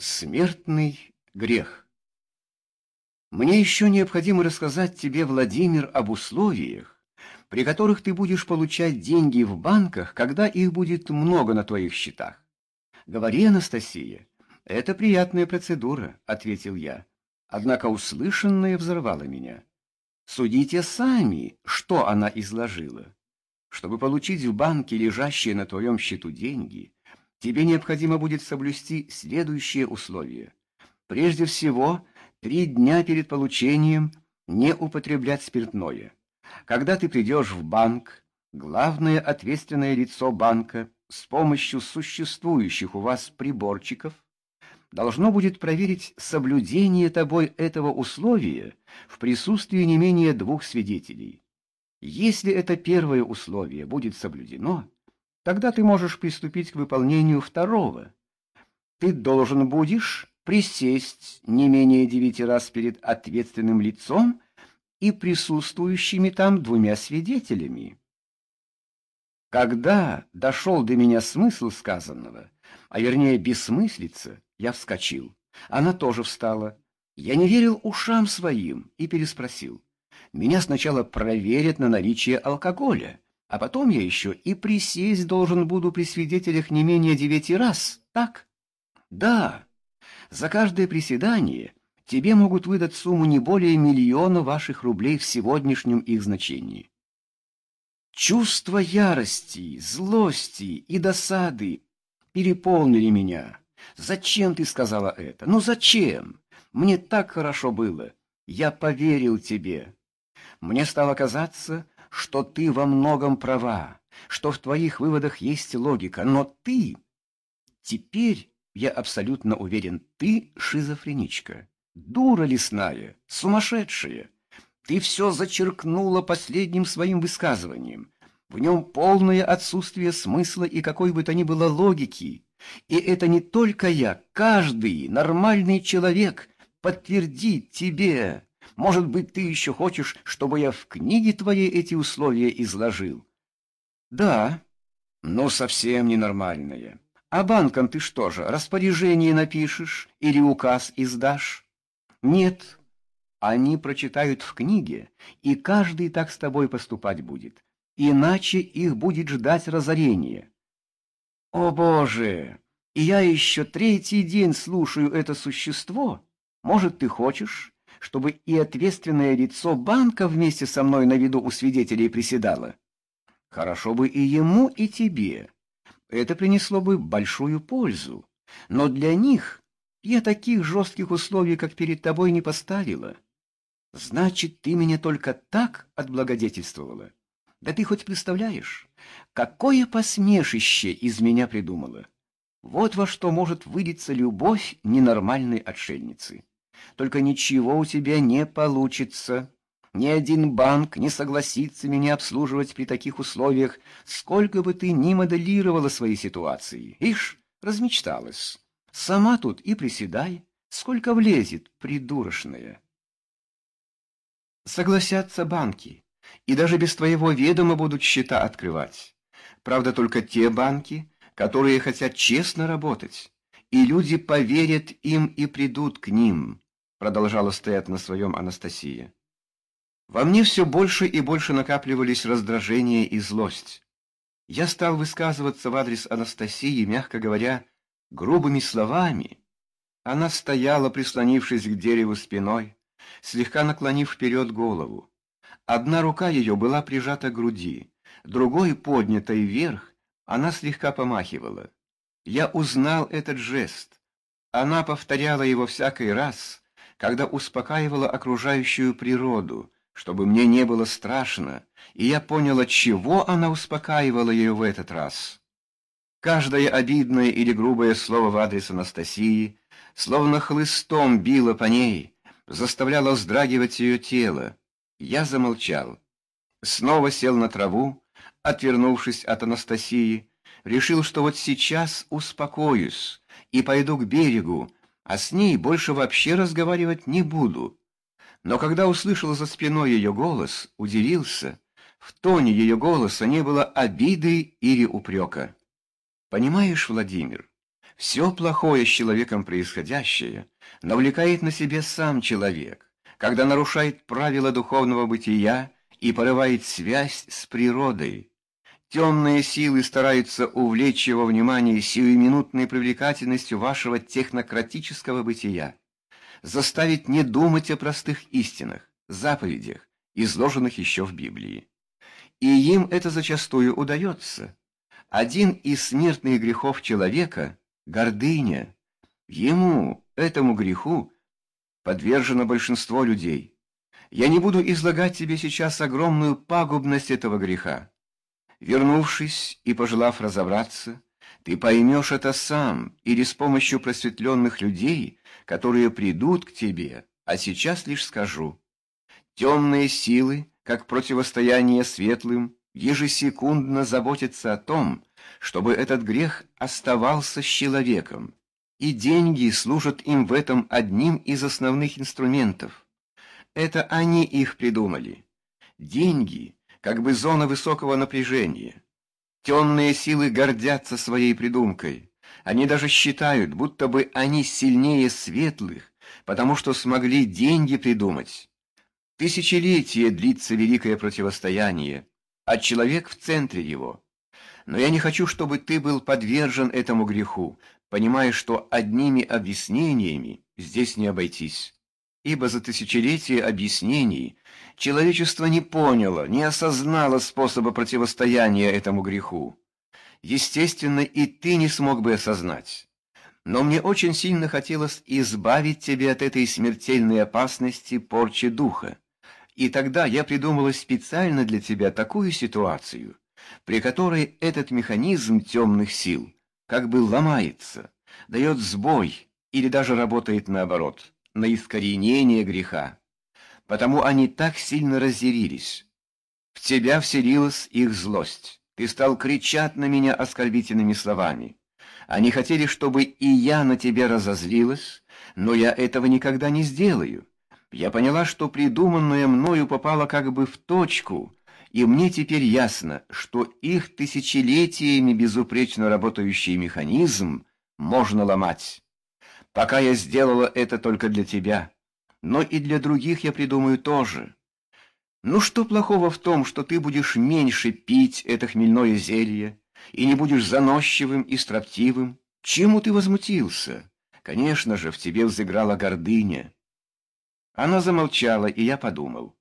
Смертный грех. Мне еще необходимо рассказать тебе, Владимир, об условиях, при которых ты будешь получать деньги в банках, когда их будет много на твоих счетах. Говори, Анастасия. Это приятная процедура, ответил я. Однако услышанное взорвало меня. Судите сами, что она изложила. Чтобы получить в банке лежащие на твоем счету деньги, тебе необходимо будет соблюсти следующие условия. Прежде всего, три дня перед получением не употреблять спиртное. Когда ты придешь в банк, главное ответственное лицо банка с помощью существующих у вас приборчиков должно будет проверить соблюдение тобой этого условия в присутствии не менее двух свидетелей. Если это первое условие будет соблюдено, Тогда ты можешь приступить к выполнению второго. Ты должен будешь присесть не менее девяти раз перед ответственным лицом и присутствующими там двумя свидетелями. Когда дошел до меня смысл сказанного, а вернее бессмыслица, я вскочил. Она тоже встала. Я не верил ушам своим и переспросил. Меня сначала проверят на наличие алкоголя, а потом я еще и присесть должен буду при свидетелях не менее девяти раз, так? Да. За каждое приседание тебе могут выдать сумму не более миллиона ваших рублей в сегодняшнем их значении. Чувство ярости, злости и досады переполнили меня. Зачем ты сказала это? Ну зачем? Мне так хорошо было. Я поверил тебе. Мне стало казаться, что ты во многом права, что в твоих выводах есть логика, но ты... Теперь я абсолютно уверен, ты шизофреничка, дура лесная, сумасшедшая. Ты все зачеркнула последним своим высказыванием. В нем полное отсутствие смысла и какой бы то ни было логики. И это не только я, каждый нормальный человек подтвердит тебе. Может быть, ты еще хочешь, чтобы я в книге твоей эти условия изложил? Да, но совсем ненормальное. А банкам ты что же, распоряжение напишешь или указ издашь? Нет, они прочитают в книге, и каждый так с тобой поступать будет. Иначе их будет ждать разорение. О, Боже! И я еще третий день слушаю это существо. Может, ты хочешь, чтобы и ответственное лицо банка вместе со мной на виду у свидетелей приседало. Хорошо бы и ему, и тебе. Это принесло бы большую пользу. Но для них я таких жестких условий, как перед тобой, не поставила. Значит, ты меня только так отблагодетельствовала. Да ты хоть представляешь, какое посмешище из меня придумала. Вот во что может вылиться любовь ненормальной отшельницы. Только ничего у тебя не получится. Ни один банк не согласится меня обслуживать при таких условиях, сколько бы ты ни моделировала свои ситуации. Ишь, размечталась. Сама тут и приседай, сколько влезет, придурочная. Согласятся банки, и даже без твоего ведома будут счета открывать. Правда, только те банки, которые хотят честно работать, и люди поверят им и придут к ним продолжала стоять на своем Анастасия. Во мне все больше и больше накапливались раздражение и злость. Я стал высказываться в адрес Анастасии, мягко говоря, грубыми словами. Она стояла, прислонившись к дереву спиной, слегка наклонив вперед голову. Одна рука ее была прижата к груди, другой, поднятой вверх, она слегка помахивала. Я узнал этот жест. Она повторяла его всякий раз, когда успокаивала окружающую природу, чтобы мне не было страшно, и я поняла, чего она успокаивала ее в этот раз. Каждое обидное или грубое слово в адрес Анастасии словно хлыстом било по ней, заставляло вздрагивать ее тело. Я замолчал. Снова сел на траву, отвернувшись от Анастасии, решил, что вот сейчас успокоюсь и пойду к берегу, а с ней больше вообще разговаривать не буду. Но когда услышал за спиной ее голос, удивился. В тоне ее голоса не было обиды или упрека. Понимаешь, Владимир, Все плохое с человеком происходящее навлекает на себе сам человек, когда нарушает правила духовного бытия и порывает связь с природой. Темные силы стараются увлечь его внимание сиюминутной привлекательностью вашего технократического бытия, заставить не думать о простых истинах, заповедях, изложенных еще в Библии. И им это зачастую удается. Один из смертных грехов человека гордыня. Ему, этому греху, подвержено большинство людей. Я не буду излагать тебе сейчас огромную пагубность этого греха. Вернувшись и пожелав разобраться, ты поймешь это сам или с помощью просветленных людей, которые придут к тебе, а сейчас лишь скажу. Темные силы, как противостояние светлым, ежесекундно заботятся о том, чтобы этот грех оставался с человеком, и деньги служат им в этом одним из основных инструментов. Это они их придумали. Деньги — как бы зона высокого напряжения. Темные силы гордятся своей придумкой. Они даже считают, будто бы они сильнее светлых, потому что смогли деньги придумать. Тысячелетия длится великое противостояние, а человек в центре его — но я не хочу, чтобы ты был подвержен этому греху, понимая, что одними объяснениями здесь не обойтись. Ибо за тысячелетия объяснений человечество не поняло, не осознало способа противостояния этому греху. Естественно, и ты не смог бы осознать. Но мне очень сильно хотелось избавить тебя от этой смертельной опасности порчи духа. И тогда я придумала специально для тебя такую ситуацию — при которой этот механизм темных сил как бы ломается, дает сбой или даже работает наоборот, на искоренение греха. Потому они так сильно разъярились. В тебя вселилась их злость. Ты стал кричать на меня оскорбительными словами. Они хотели, чтобы и я на тебя разозлилась, но я этого никогда не сделаю. Я поняла, что придуманное мною попало как бы в точку, и мне теперь ясно, что их тысячелетиями безупречно работающий механизм можно ломать. Пока я сделала это только для тебя, но и для других я придумаю тоже. Ну что плохого в том, что ты будешь меньше пить это хмельное зелье и не будешь заносчивым и строптивым? Чему ты возмутился? Конечно же, в тебе взыграла гордыня. Она замолчала, и я подумал.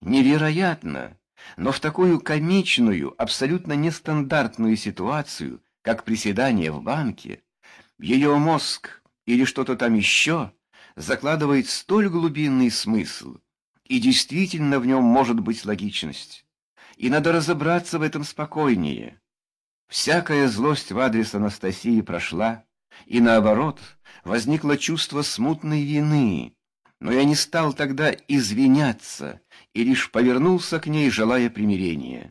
Невероятно! Но в такую комичную, абсолютно нестандартную ситуацию, как приседание в банке, ее мозг или что-то там еще закладывает столь глубинный смысл, и действительно в нем может быть логичность. И надо разобраться в этом спокойнее. Всякая злость в адрес Анастасии прошла, и наоборот, возникло чувство смутной вины, но я не стал тогда извиняться и лишь повернулся к ней, желая примирения.